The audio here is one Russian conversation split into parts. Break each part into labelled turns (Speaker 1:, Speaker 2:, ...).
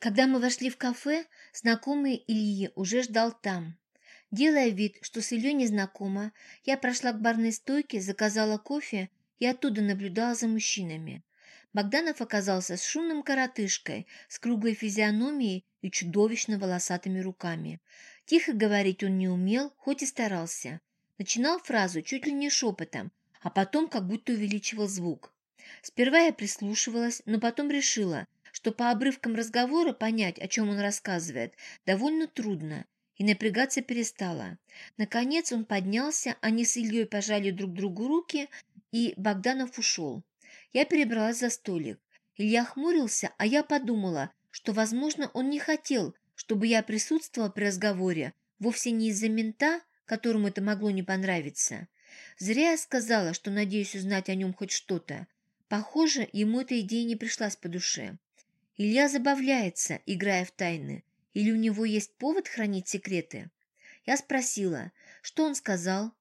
Speaker 1: Когда мы вошли в кафе, знакомый Ильи уже ждал там. Делая вид, что с Ильей не знакома, я прошла к барной стойке, заказала кофе и оттуда наблюдала за мужчинами. Богданов оказался с шумным коротышкой, с круглой физиономией и чудовищно волосатыми руками. Тихо говорить он не умел, хоть и старался. Начинал фразу чуть ли не шепотом, а потом как будто увеличивал звук. Сперва я прислушивалась, но потом решила – что по обрывкам разговора понять, о чем он рассказывает, довольно трудно, и напрягаться перестала. Наконец он поднялся, они с Ильей пожали друг другу руки, и Богданов ушел. Я перебралась за столик. Илья хмурился, а я подумала, что, возможно, он не хотел, чтобы я присутствовала при разговоре, вовсе не из-за мента, которому это могло не понравиться. Зря я сказала, что надеюсь узнать о нем хоть что-то. Похоже, ему эта идея не пришлась по душе. Илья забавляется, играя в тайны, или у него есть повод хранить секреты? Я спросила, что он сказал.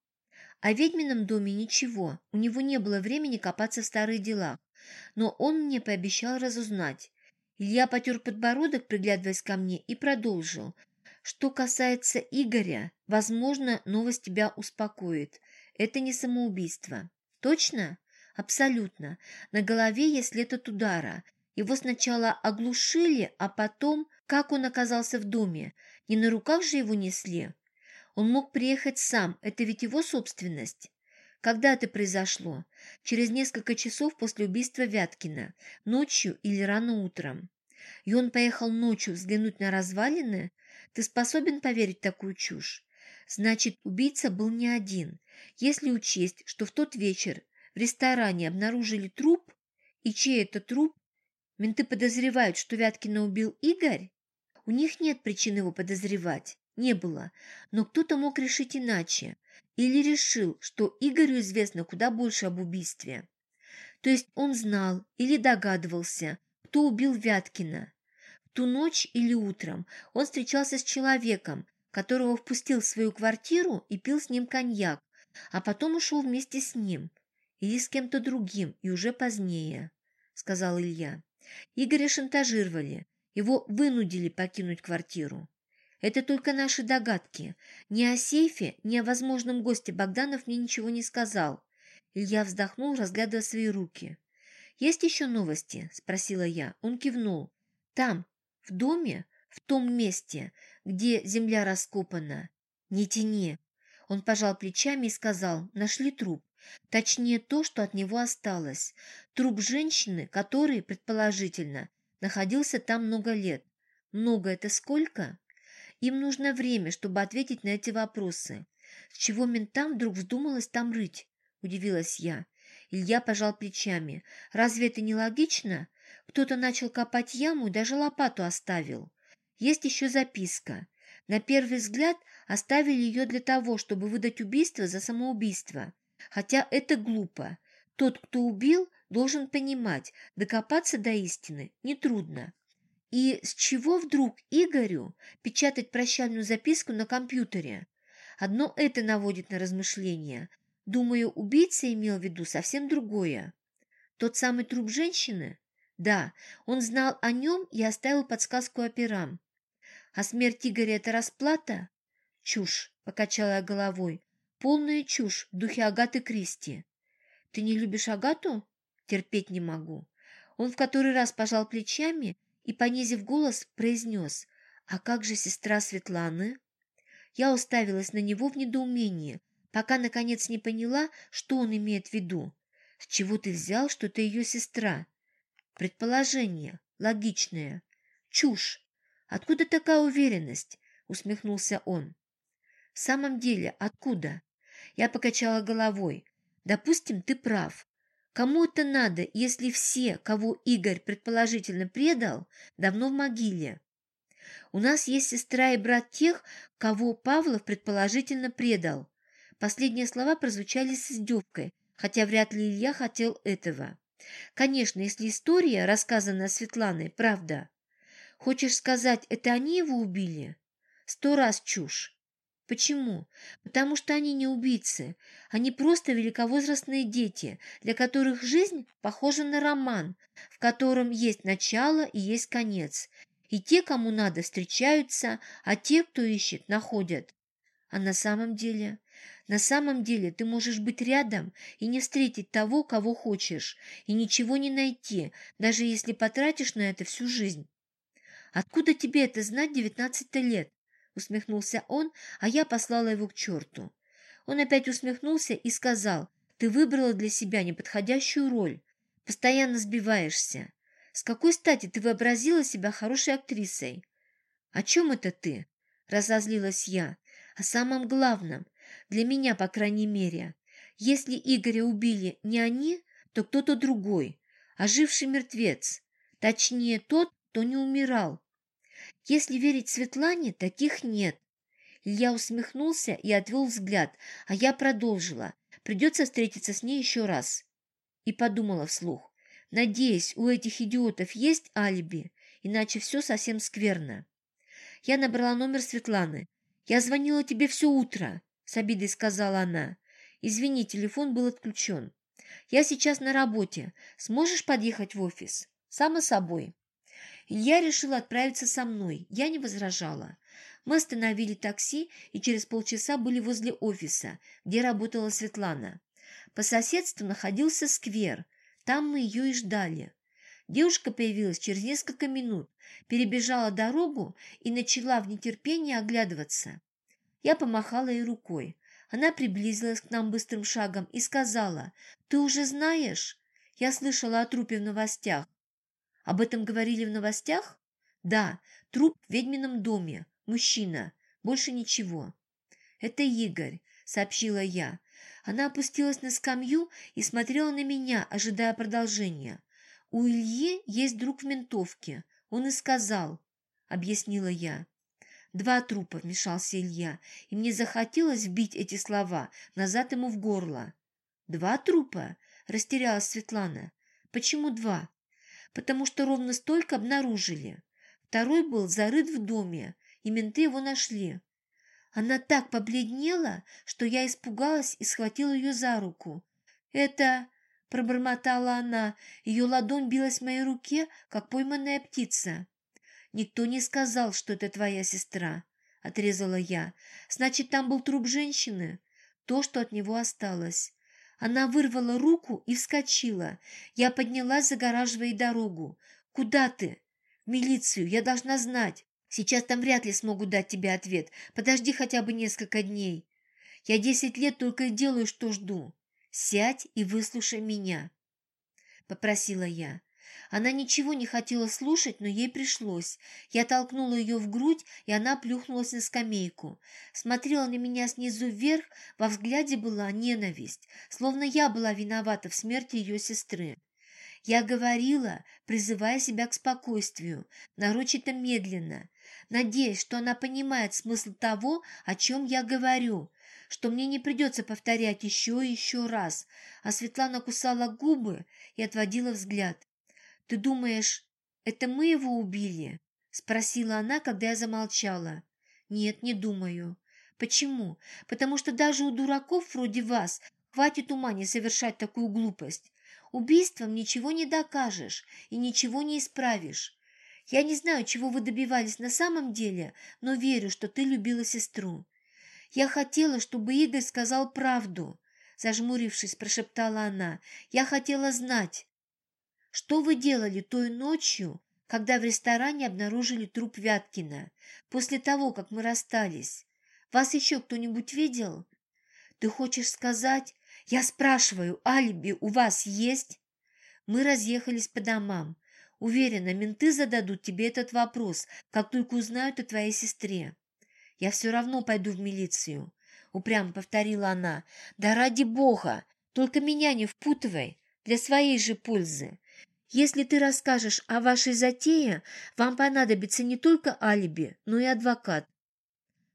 Speaker 1: О ведьмином доме ничего, у него не было времени копаться в старых делах, но он мне пообещал разузнать. Илья потер подбородок, приглядываясь ко мне, и продолжил. Что касается Игоря, возможно, новость тебя успокоит. Это не самоубийство. Точно? Абсолютно. На голове есть след от удара – его сначала оглушили, а потом, как он оказался в доме, не на руках же его несли. Он мог приехать сам, это ведь его собственность. Когда это произошло? Через несколько часов после убийства Вяткина, ночью или рано утром. И он поехал ночью взглянуть на развалины? Ты способен поверить такую чушь? Значит, убийца был не один. Если учесть, что в тот вечер в ресторане обнаружили труп, и чей это труп, Менты подозревают, что Вяткина убил Игорь? У них нет причин его подозревать. Не было. Но кто-то мог решить иначе. Или решил, что Игорю известно куда больше об убийстве. То есть он знал или догадывался, кто убил Вяткина. В ту ночь или утром он встречался с человеком, которого впустил в свою квартиру и пил с ним коньяк, а потом ушел вместе с ним. Или с кем-то другим, и уже позднее, сказал Илья. Игоря шантажировали, его вынудили покинуть квартиру. Это только наши догадки. Ни о сейфе, ни о возможном госте Богданов мне ничего не сказал. Илья вздохнул, разглядывая свои руки. «Есть еще новости?» – спросила я. Он кивнул. «Там, в доме, в том месте, где земля раскопана. Не тяни». Он пожал плечами и сказал, нашли труп. Точнее, то, что от него осталось. Труп женщины, который, предположительно, находился там много лет. Много – это сколько? Им нужно время, чтобы ответить на эти вопросы. С чего ментам вдруг вздумалось там рыть? Удивилась я. Илья пожал плечами. Разве это не логично? Кто-то начал копать яму и даже лопату оставил. Есть еще записка. На первый взгляд оставили ее для того, чтобы выдать убийство за самоубийство. Хотя это глупо. Тот, кто убил, должен понимать, докопаться до истины нетрудно. И с чего вдруг Игорю печатать прощальную записку на компьютере? Одно это наводит на размышления. Думаю, убийца имел в виду совсем другое. Тот самый труп женщины? Да, он знал о нем и оставил подсказку операм. А смерть Игоря – это расплата? Чушь, покачала я головой. Полная чушь в духе Агаты Кристи. Ты не любишь Агату? Терпеть не могу. Он в который раз пожал плечами и, понизив голос, произнес «А как же сестра Светланы?» Я уставилась на него в недоумении, пока, наконец, не поняла, что он имеет в виду. «С чего ты взял, что это ее сестра?» «Предположение. Логичное. Чушь. Откуда такая уверенность?» — усмехнулся он. «В самом деле, откуда?» Я покачала головой. Допустим, ты прав. Кому это надо, если все, кого Игорь предположительно предал, давно в могиле? У нас есть сестра и брат тех, кого Павлов предположительно предал. Последние слова прозвучали с издевкой, хотя вряд ли Илья хотел этого. Конечно, если история, рассказанная Светланой, правда. Хочешь сказать, это они его убили? Сто раз чушь. Почему? Потому что они не убийцы. Они просто великовозрастные дети, для которых жизнь похожа на роман, в котором есть начало и есть конец. И те, кому надо, встречаются, а те, кто ищет, находят. А на самом деле... На самом деле ты можешь быть рядом и не встретить того, кого хочешь, и ничего не найти, даже если потратишь на это всю жизнь. Откуда тебе это знать девятнадцать лет? Усмехнулся он, а я послала его к черту. Он опять усмехнулся и сказал, ты выбрала для себя неподходящую роль, постоянно сбиваешься. С какой стати ты вообразила себя хорошей актрисой? О чем это ты? Разозлилась я. О самом главном, для меня, по крайней мере. Если Игоря убили не они, то кто-то другой, оживший мертвец. Точнее, тот, кто не умирал. Если верить Светлане, таких нет. Илья усмехнулся и отвел взгляд, а я продолжила. Придется встретиться с ней еще раз. И подумала вслух. Надеюсь, у этих идиотов есть алиби, иначе все совсем скверно. Я набрала номер Светланы. «Я звонила тебе все утро», — с обидой сказала она. «Извини, телефон был отключен. Я сейчас на работе. Сможешь подъехать в офис?» «Само собой». Илья решил отправиться со мной. Я не возражала. Мы остановили такси и через полчаса были возле офиса, где работала Светлана. По соседству находился сквер. Там мы ее и ждали. Девушка появилась через несколько минут, перебежала дорогу и начала в нетерпении оглядываться. Я помахала ей рукой. Она приблизилась к нам быстрым шагом и сказала, «Ты уже знаешь? Я слышала о трупе в новостях». «Об этом говорили в новостях?» «Да, труп в ведьмином доме. Мужчина. Больше ничего». «Это Игорь», — сообщила я. Она опустилась на скамью и смотрела на меня, ожидая продолжения. «У Ильи есть друг в ментовке. Он и сказал», — объяснила я. «Два трупа», — вмешался Илья, и мне захотелось вбить эти слова назад ему в горло. «Два трупа?» — растерялась Светлана. «Почему два?» «Потому что ровно столько обнаружили. Второй был зарыт в доме, и менты его нашли. Она так побледнела, что я испугалась и схватила ее за руку. «Это...» — пробормотала она. Ее ладонь билась в моей руке, как пойманная птица. «Никто не сказал, что это твоя сестра», — отрезала я. «Значит, там был труп женщины?» То, что от него осталось. Она вырвала руку и вскочила. Я поднялась, загораживая дорогу. «Куда ты?» «В милицию. Я должна знать. Сейчас там вряд ли смогут дать тебе ответ. Подожди хотя бы несколько дней. Я десять лет только и делаю, что жду. Сядь и выслушай меня», — попросила я. Она ничего не хотела слушать, но ей пришлось. Я толкнула ее в грудь, и она плюхнулась на скамейку. Смотрела на меня снизу вверх, во взгляде была ненависть, словно я была виновата в смерти ее сестры. Я говорила, призывая себя к спокойствию, нарочито медленно, надеясь, что она понимает смысл того, о чем я говорю, что мне не придется повторять еще и еще раз, а Светлана кусала губы и отводила взгляд. «Ты думаешь, это мы его убили?» — спросила она, когда я замолчала. «Нет, не думаю. Почему? Потому что даже у дураков вроде вас хватит ума не совершать такую глупость. Убийством ничего не докажешь и ничего не исправишь. Я не знаю, чего вы добивались на самом деле, но верю, что ты любила сестру. Я хотела, чтобы Игорь сказал правду, зажмурившись, прошептала она. Я хотела знать, что вы делали той ночью, когда в ресторане обнаружили труп Вяткина, после того, как мы расстались. Вас еще кто-нибудь видел? Ты хочешь сказать? Я спрашиваю, алиби у вас есть? Мы разъехались по домам. Уверена, менты зададут тебе этот вопрос, как только узнают о твоей сестре. Я все равно пойду в милицию, упрямо повторила она. Да ради бога, только меня не впутывай, для своей же пользы. Если ты расскажешь о вашей затее, вам понадобится не только алиби, но и адвокат.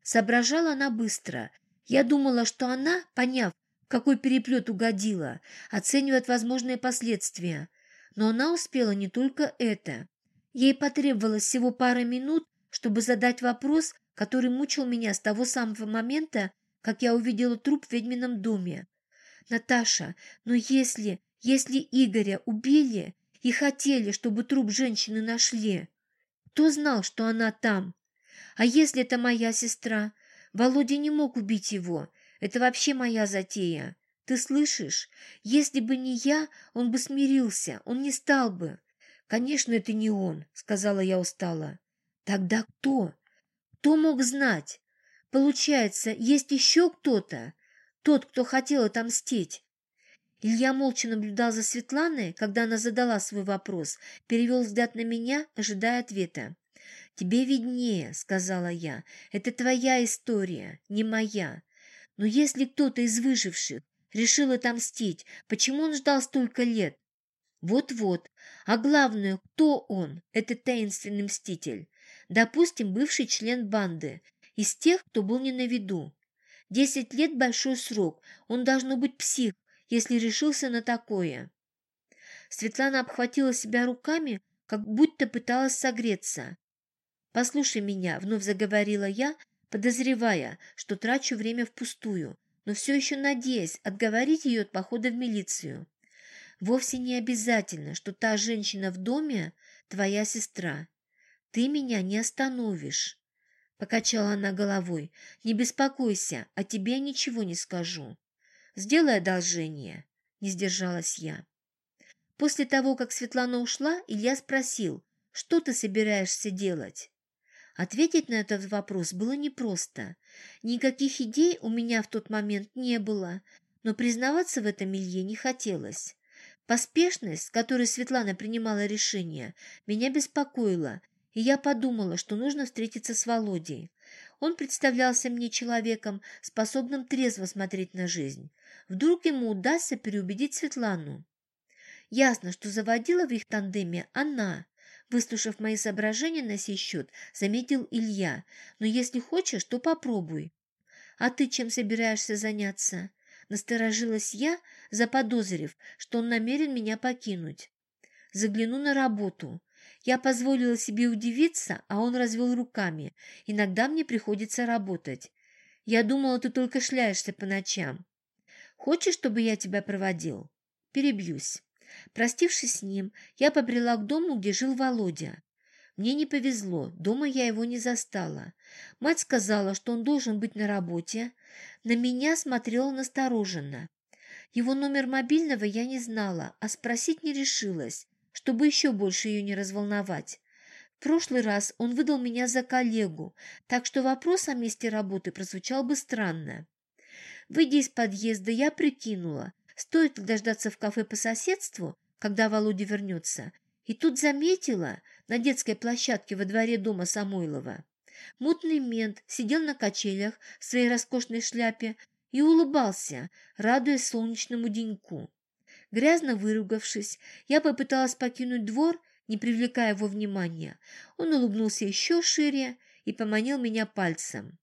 Speaker 1: Соображала она быстро. Я думала, что она, поняв, какой переплет угодила, оценивает возможные последствия. Но она успела не только это. Ей потребовалось всего пара минут, чтобы задать вопрос, который мучил меня с того самого момента, как я увидела труп в ведьмином доме. «Наташа, но если, если Игоря убили и хотели, чтобы труп женщины нашли, Кто знал, что она там? А если это моя сестра? Володя не мог убить его. Это вообще моя затея. Ты слышишь? Если бы не я, он бы смирился, он не стал бы. Конечно, это не он, сказала я устало. Тогда кто? Кто мог знать? Получается, есть еще кто-то? Тот, кто хотел отомстить. Илья молча наблюдал за Светланой, когда она задала свой вопрос, перевел взгляд на меня, ожидая ответа. «Тебе виднее», — сказала я, — «это твоя история, не моя. Но если кто-то из выживших решил отомстить, почему он ждал столько лет? Вот-вот. А главное, кто он, этот таинственный мститель? Допустим, бывший член банды, из тех, кто был не на виду. Десять лет – большой срок, он должно быть псих, если решился на такое. Светлана обхватила себя руками, как будто пыталась согреться. «Послушай меня», — вновь заговорила я, подозревая, что трачу время впустую, но все еще надеясь отговорить ее от похода в милицию. «Вовсе не обязательно, что та женщина в доме — твоя сестра. Ты меня не остановишь». Покачала она головой. «Не беспокойся, о тебе ничего не скажу. Сделай одолжение», — не сдержалась я. После того, как Светлана ушла, Илья спросил, что ты собираешься делать? Ответить на этот вопрос было непросто. Никаких идей у меня в тот момент не было, но признаваться в этом Илье не хотелось. Поспешность, с которой Светлана принимала решение, меня беспокоила, и я подумала, что нужно встретиться с Володей. Он представлялся мне человеком, способным трезво смотреть на жизнь. Вдруг ему удастся переубедить Светлану. Ясно, что заводила в их тандеме она, Выслушав мои соображения на сей счет, заметил Илья. «Но если хочешь, то попробуй». «А ты чем собираешься заняться?» Насторожилась я, заподозрив, что он намерен меня покинуть. Загляну на работу. Я позволила себе удивиться, а он развел руками. Иногда мне приходится работать. Я думала, ты только шляешься по ночам. Хочешь, чтобы я тебя проводил? Перебьюсь. Простившись с ним, я побрела к дому, где жил Володя. Мне не повезло, дома я его не застала. Мать сказала, что он должен быть на работе. На меня смотрела настороженно. Его номер мобильного я не знала, а спросить не решилась, чтобы еще больше ее не разволновать. В прошлый раз он выдал меня за коллегу, так что вопрос о месте работы прозвучал бы странно. Выйдя из подъезда, я прикинула, Стоит ли дождаться в кафе по соседству, когда Володя вернется? И тут заметила на детской площадке во дворе дома Самойлова. Мутный мент сидел на качелях в своей роскошной шляпе и улыбался, радуясь солнечному деньку. Грязно выругавшись, я попыталась покинуть двор, не привлекая его внимания. Он улыбнулся еще шире и поманил меня пальцем.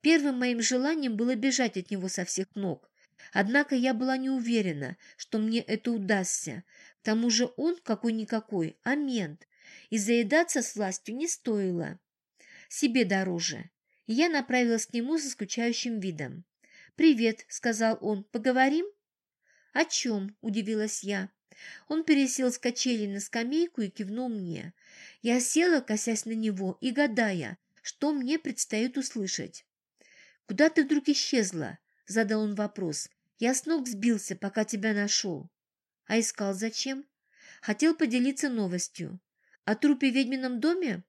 Speaker 1: Первым моим желанием было бежать от него со всех ног, Однако я была не уверена, что мне это удастся. К тому же он какой-никакой, а мент, и заедаться с властью не стоило. Себе дороже. И я направилась к нему со скучающим видом. «Привет», — сказал он, — «поговорим?» «О чем?» — удивилась я. Он пересел с качели на скамейку и кивнул мне. Я села, косясь на него и гадая, что мне предстоит услышать. «Куда ты вдруг исчезла?» — задал он вопрос. Я с ног сбился, пока тебя нашел. А искал зачем? Хотел поделиться новостью. О трупе в ведьмином доме?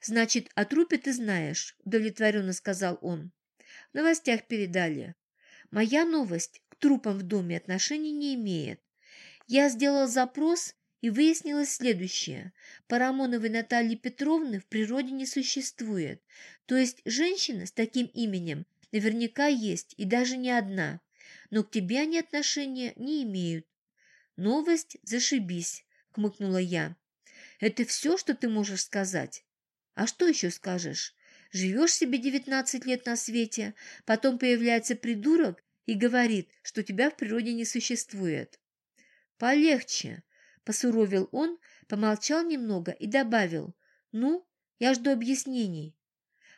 Speaker 1: Значит, о трупе ты знаешь, удовлетворенно сказал он. В новостях передали. Моя новость трупам в доме отношения не имеет. Я сделал запрос, и выяснилось следующее. Парамоновой Натальи Петровны в природе не существует. То есть женщина с таким именем наверняка есть, и даже не одна но к тебе они отношения не имеют. Новость зашибись, хмыкнула я. Это все, что ты можешь сказать? А что еще скажешь? Живешь себе девятнадцать лет на свете, потом появляется придурок и говорит, что тебя в природе не существует. Полегче, посуровил он, помолчал немного и добавил. Ну, я жду объяснений.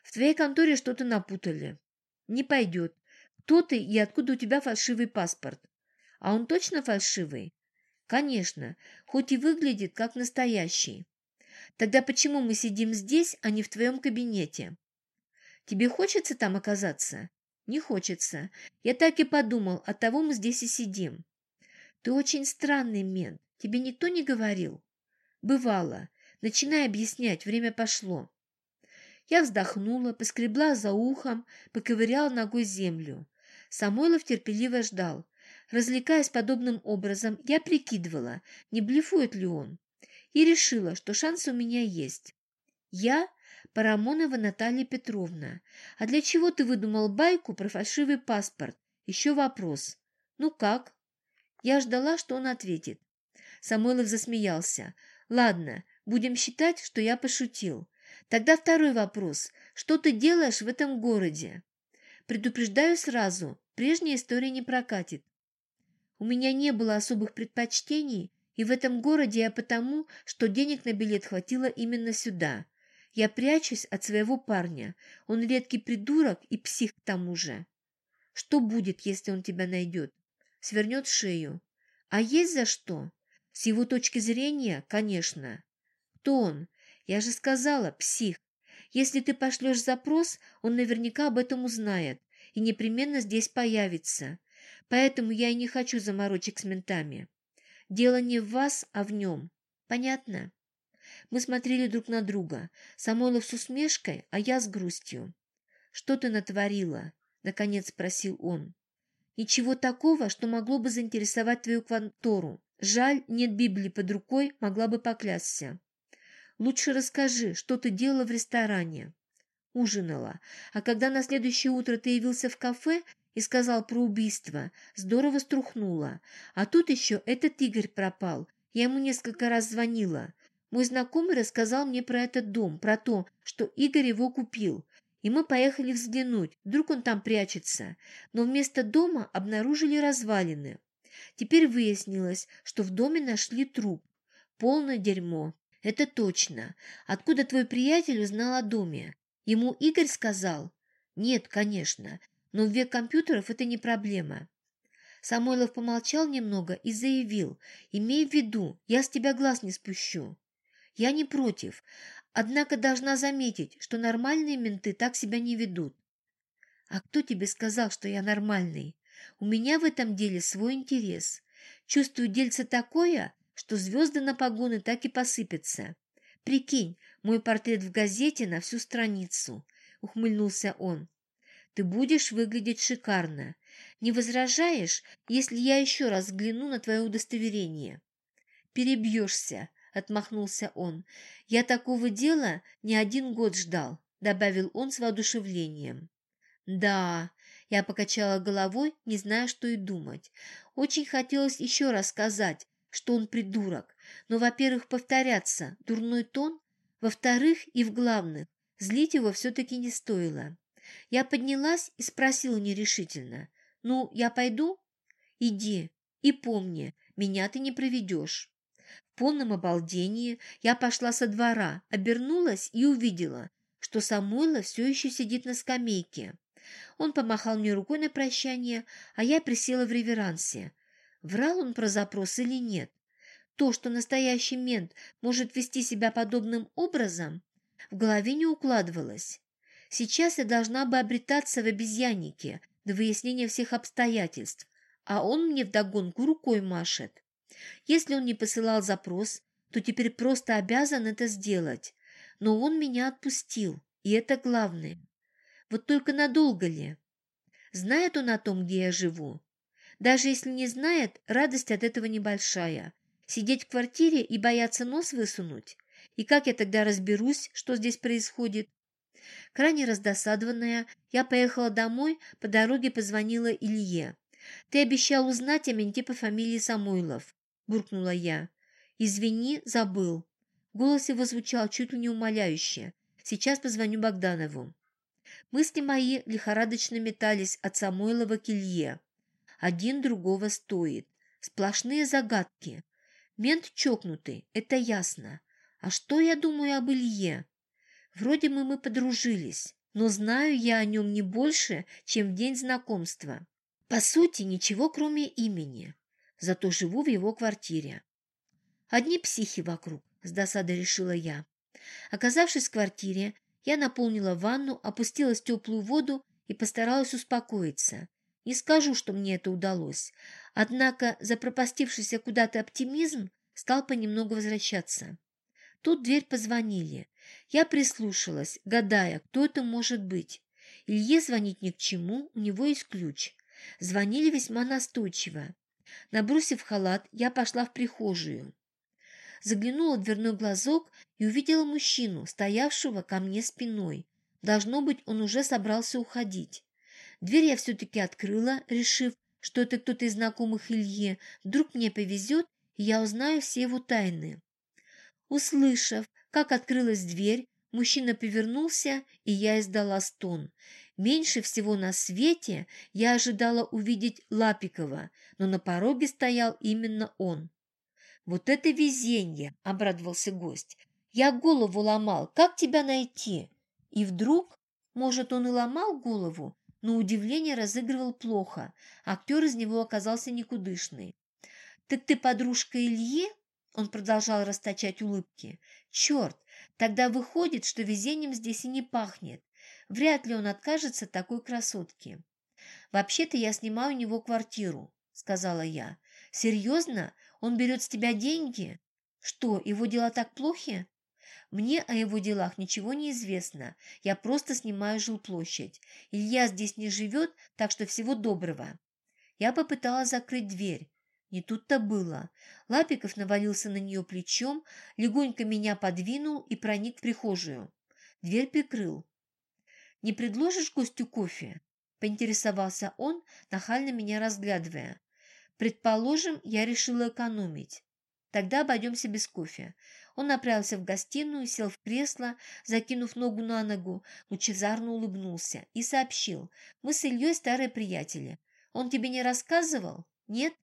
Speaker 1: В твоей конторе что-то напутали. Не пойдет. Кто ты и откуда у тебя фальшивый паспорт? А он точно фальшивый? Конечно, хоть и выглядит как настоящий. Тогда почему мы сидим здесь, а не в твоем кабинете? Тебе хочется там оказаться? Не хочется. Я так и подумал, от того мы здесь и сидим. Ты очень странный мент. Тебе никто не говорил? Бывало. Начинай объяснять, время пошло. Я вздохнула, поскребла за ухом, поковыряла ногой землю. Самойлов терпеливо ждал. Развлекаясь подобным образом, я прикидывала, не блефует ли он, и решила, что шанс у меня есть. Я Парамонова Наталья Петровна. А для чего ты выдумал байку про фальшивый паспорт? Еще вопрос. Ну как? Я ждала, что он ответит. Самойлов засмеялся. Ладно, будем считать, что я пошутил. Тогда второй вопрос. Что ты делаешь в этом городе? Предупреждаю сразу, прежняя история не прокатит. У меня не было особых предпочтений, и в этом городе я потому, что денег на билет хватило именно сюда. Я прячусь от своего парня. Он редкий придурок и псих к тому же. Что будет, если он тебя найдет? Свернет шею. А есть за что? С его точки зрения, конечно. Кто он? Я же сказала, псих. Если ты пошлешь запрос, он наверняка об этом узнает и непременно здесь появится. Поэтому я и не хочу заморочек с ментами. Дело не в вас, а в нем. Понятно? Мы смотрели друг на друга. Самойлов с усмешкой, а я с грустью. «Что ты натворила?» — наконец спросил он. «Ничего такого, что могло бы заинтересовать твою контору. Жаль, нет Библии под рукой, могла бы поклясться. Лучше расскажи, что ты делала в ресторане?» Ужинала. А когда на следующее утро ты явился в кафе и сказал про убийство, здорово струхнула. А тут еще этот Игорь пропал. Я ему несколько раз звонила. Мой знакомый рассказал мне про этот дом, про то, что Игорь его купил. И мы поехали взглянуть, вдруг он там прячется. Но вместо дома обнаружили развалины. Теперь выяснилось, что в доме нашли труп. Полное дерьмо. Это точно. Откуда твой приятель узнал о доме? Ему Игорь сказал? Нет, конечно. Но в век компьютеров это не проблема. Самойлов помолчал немного и заявил, «Имей в виду, я с тебя глаз не спущу». Я не против, однако должна заметить, что нормальные менты так себя не ведут. А кто тебе сказал, что я нормальный? У меня в этом деле свой интерес. Чувствую дельце такое, что звезды на погоны так и посыпятся. Прикинь, мой портрет в газете на всю страницу, ухмыльнулся он. Ты будешь выглядеть шикарно. Не возражаешь, если я еще раз взгляну на твое удостоверение? Перебьешься, — отмахнулся он. «Я такого дела не один год ждал», — добавил он с воодушевлением. «Да», — я покачала головой, не зная, что и думать. Очень хотелось еще раз сказать, что он придурок, но, во-первых, повторяться, дурной тон, во-вторых, и в главных, злить его все-таки не стоило. Я поднялась и спросила нерешительно, «Ну, я пойду?» «Иди, и помни, меня ты не проведешь». В полном обалдении я пошла со двора, обернулась и увидела, что Самойлов все еще сидит на скамейке. Он помахал мне рукой на прощание, а я присела в реверансе. Врал он про запрос или нет? То, что настоящий мент может вести себя подобным образом, в голове не укладывалось. Сейчас я должна бы обретаться в обезьяннике до выяснения всех обстоятельств, а он мне вдогонку рукой машет. Если он не посылал запрос, то теперь просто обязан это сделать. Но он меня отпустил, и это главное. Вот только надолго ли? Знает он о том, где я живу? Даже если не знает, радость от этого небольшая. Сидеть в квартире и бояться нос высунуть? И как я тогда разберусь, что здесь происходит? Крайне раздосадованная, я поехала домой, по дороге позвонила Илье. «Ты обещал узнать о менте по фамилии Самойлов. – буркнула я. «Извини, забыл». Голос его звучал чуть ли не умоляюще. «Сейчас позвоню Богданову». Мысли мои лихорадочно метались от Самойлова к Илье. Один другого стоит. Сплошные загадки. Мент чокнутый, это ясно. А что я думаю об Илье? Вроде мы мы подружились, но знаю я о нем не больше, чем в день знакомства. По сути, ничего кроме имени зато живу в его квартире. Одни психи вокруг, с досадой решила я. Оказавшись в квартире, я наполнила ванну, опустилась в теплую воду и постаралась успокоиться. Не скажу, что мне это удалось. Однако запропастившийся куда-то оптимизм стал понемногу возвращаться. Тут дверь позвонили. Я прислушалась, гадая, кто это может быть. Илье звонить ни к чему, у него есть ключ. Звонили весьма настойчиво. Набросив халат, я пошла в прихожую. Заглянула в дверной глазок и увидела мужчину, стоявшего ко мне спиной. Должно быть, он уже собрался уходить. Дверь я все-таки открыла, решив, что это кто-то из знакомых Илье. Вдруг мне повезет, и я узнаю все его тайны. Услышав, как открылась дверь, мужчина повернулся, и я издала стон. Меньше всего на свете я ожидала увидеть Лапикова, но на пороге стоял именно он. «Вот это везенье!» – обрадовался гость. «Я голову ломал. Как тебя найти?» И вдруг, может, он и ломал голову, но удивление разыгрывал плохо. Актер из него оказался никудышный. «Так ты подружка Ильи?» Он продолжал расточать улыбки. «Черт, тогда выходит, что везением здесь и не пахнет. Вряд ли он откажется от такой красотки». «Вообще-то я снимаю у него квартиру», — сказала я. «Серьезно? Он берет с тебя деньги? Что, его дела так плохи?» «Мне о его делах ничего не известно. Я просто снимаю жилплощадь. Илья здесь не живет, так что всего доброго». Я попыталась закрыть дверь. Не тут-то было. Лапиков навалился на нее плечом, легонько меня подвинул и проник в прихожую. Дверь прикрыл. «Не предложишь гостю кофе?» – поинтересовался он, нахально меня разглядывая. Предположим, я решила экономить. Тогда обойдемся без кофе. Он направился в гостиную, сел в кресло, закинув ногу на ногу, лучезарно улыбнулся и сообщил. «Мы с Ильей старые приятели. Он тебе не рассказывал? Нет?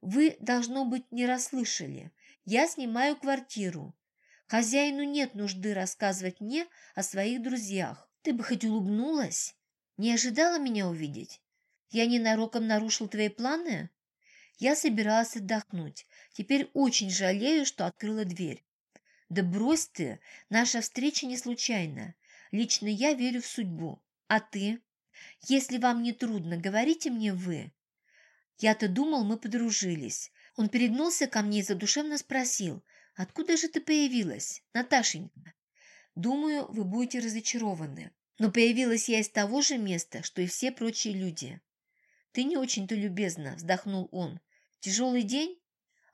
Speaker 1: Вы, должно быть, не расслышали. Я снимаю квартиру. Хозяину нет нужды рассказывать мне о своих друзьях. Ты бы хоть улыбнулась? Не ожидала меня увидеть? Я ненароком нарушил твои планы?» Я собиралась отдохнуть. Теперь очень жалею, что открыла дверь. Да брось ты, наша встреча не случайна. Лично я верю в судьбу. А ты? Если вам не трудно, говорите мне вы. Я-то думал, мы подружились. Он перегнулся ко мне и задушевно спросил, откуда же ты появилась, Наташенька? Думаю, вы будете разочарованы. Но появилась я из того же места, что и все прочие люди. Ты не очень-то любезна, вздохнул он. Тяжелый день?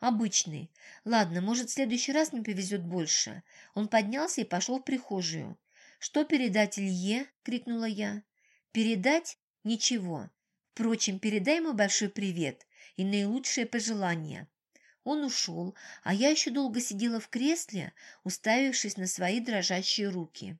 Speaker 1: Обычный. Ладно, может, в следующий раз мне повезет больше. Он поднялся и пошел в прихожую. «Что передать Илье?» – крикнула я. «Передать? Ничего. Впрочем, передай ему большой привет и наилучшие пожелания». Он ушел, а я еще долго сидела в кресле, уставившись на свои дрожащие руки.